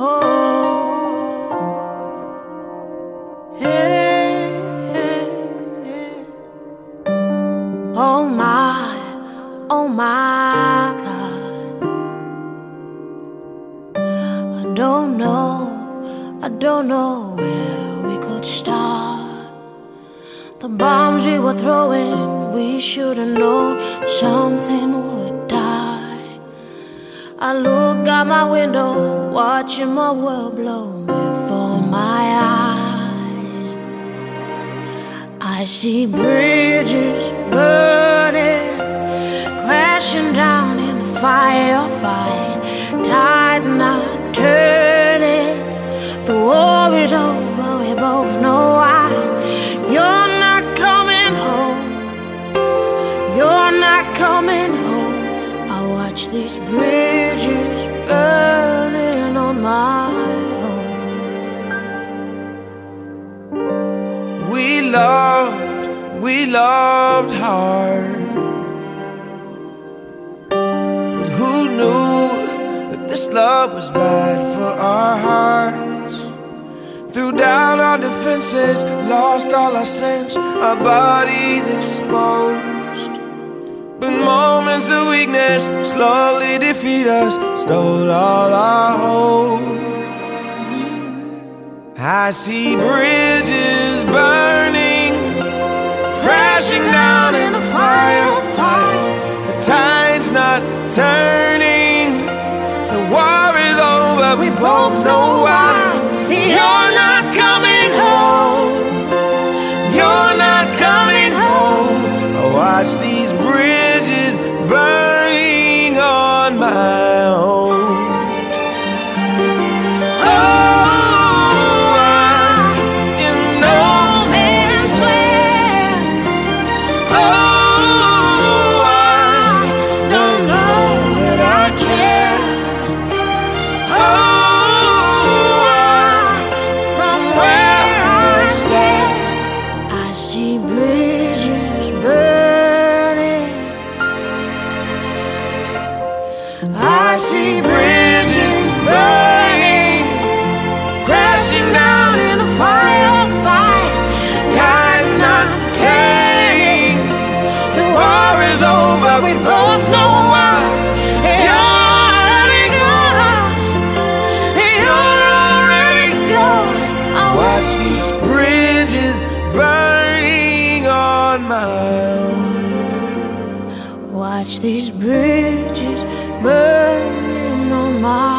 Oh. Hey. Oh my, oh my God. I don't know, I don't know where we could start. The bombs we were throwing, we should have known something would die. I look out my window, watching my world blow before my eyes. I see bridges burning, crashing down in the firefight. Tides not turning, the war is over. We both know why. You're not coming home. You're not coming home. I watch these bridges burning on my own. We loved, we loved hard. But who knew that this love was bad for our hearts? Threw down our defenses, lost all our sense, our bodies exposed. Moments of weakness slowly defeat us, stole all our hope. I see bridges burning, crashing down in the Fire. The tide's not turning, the war is over. We both know see bridges burning, crashing down in the firefight. Tide's not turning, the war is over. We both know why. You're gone. You're already gone. Watch these bridges burning on my own. Watch these bridges burning my